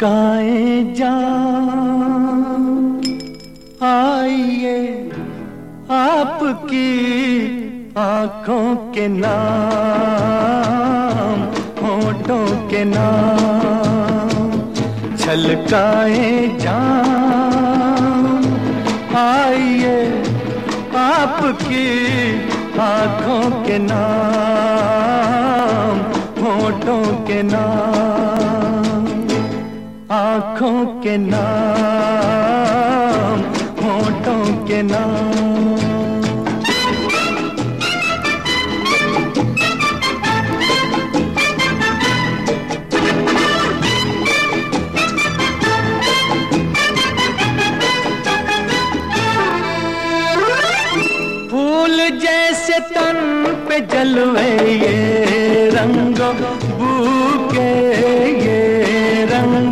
छलकाए जा आइए आपकी आँखों के नाम, होठों के नाम, छलकाए जा आइए आपकी आँखों के नाम, होठों के नाम। आँखों के नाम, होठों के नाम। फूल जैसे तन पे जलवे ये रंगो, बूके ये रंगो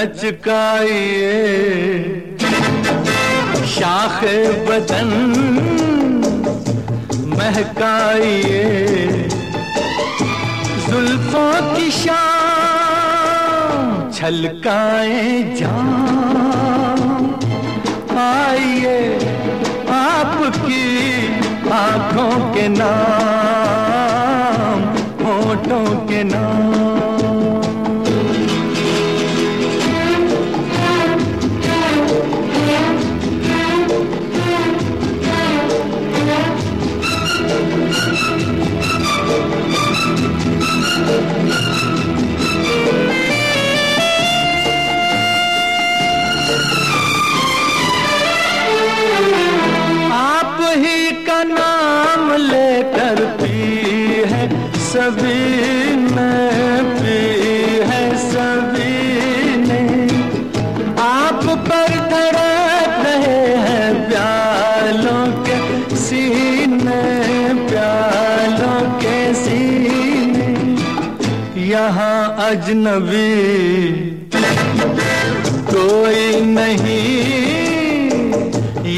लचकाइए शाख बदन महकाइए जुल्फों की शाम छलकाए जा आइए आपकी आँखों के नाम, होठों के नाम। सभी ने पी है सभी ने आप पर धड़क रहे हैं प्यालों के सीने प्यालों के सीने। यहाँ अजनबी कोई नहीं,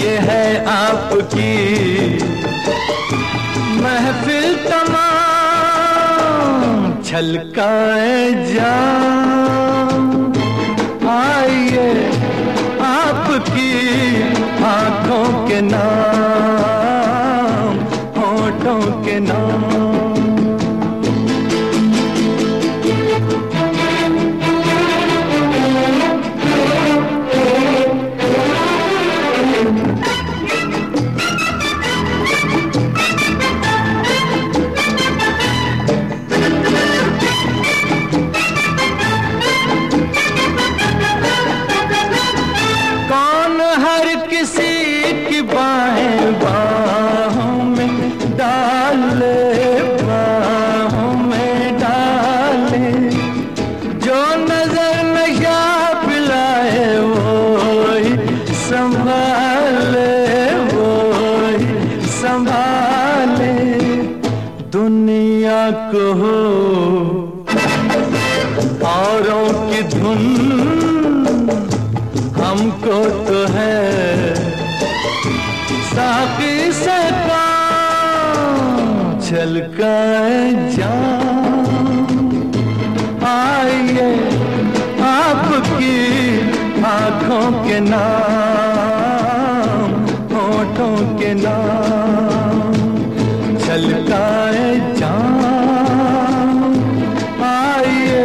ये है आपकी महफिल तमाम। छलकाए जा आइए आपकी आँखों के नाम होठों के नाम। संभाले वो संभाले, दुनिया को हो। औरों की धुन हमको तो है। साकी से काम छलकाए जा आइए आपकी आँखों के नाम। जा आइए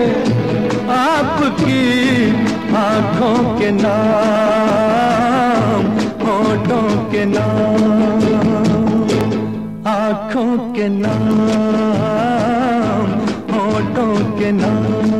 आपकी आँखों के नाम होठों के नाम आँखों के नाम के नाम।